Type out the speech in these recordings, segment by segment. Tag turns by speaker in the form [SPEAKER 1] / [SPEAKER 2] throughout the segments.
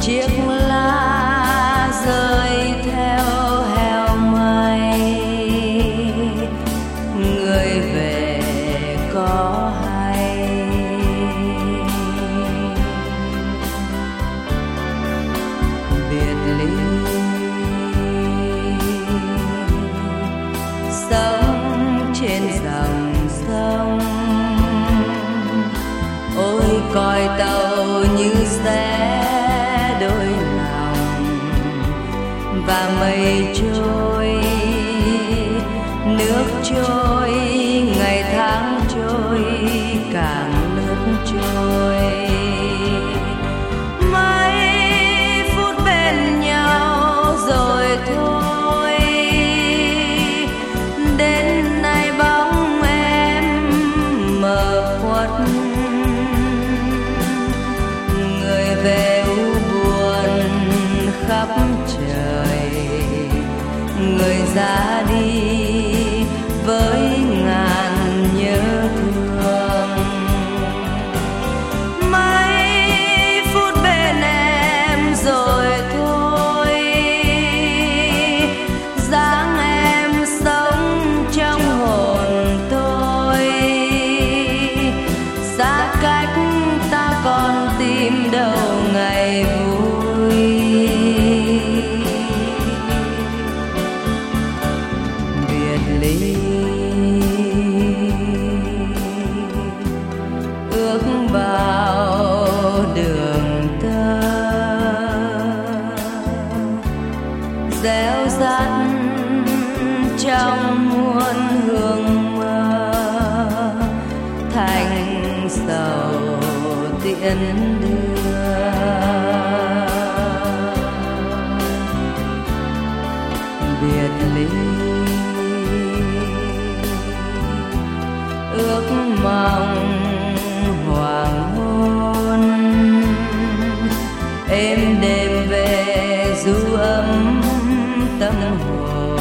[SPEAKER 1] chiếc lá rơi theo heo mây. Người về có hay? Biệt ly. Sống trên dòng sông. Ôi coi tàu mây trôi nước trôi ngày tháng trôi càng nước trôi. người ra tình đưa biệt ly, ước mong hoàng hôn. Em đêm về du ấm tâm hồn.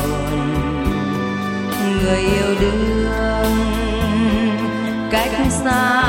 [SPEAKER 1] Người yêu đương cách xa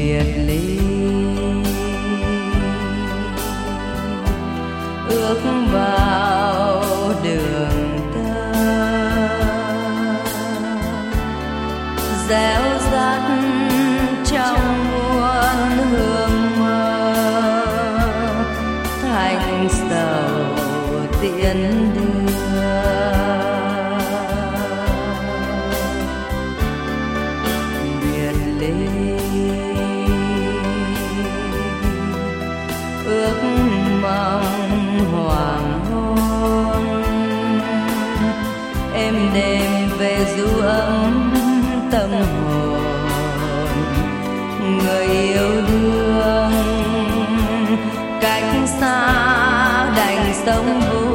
[SPEAKER 1] biệt ly. Ước vào đường ta dẻo rắt trong muôn hương mơ. Thành sầu tiễn đưa. Biệt ly. tambores.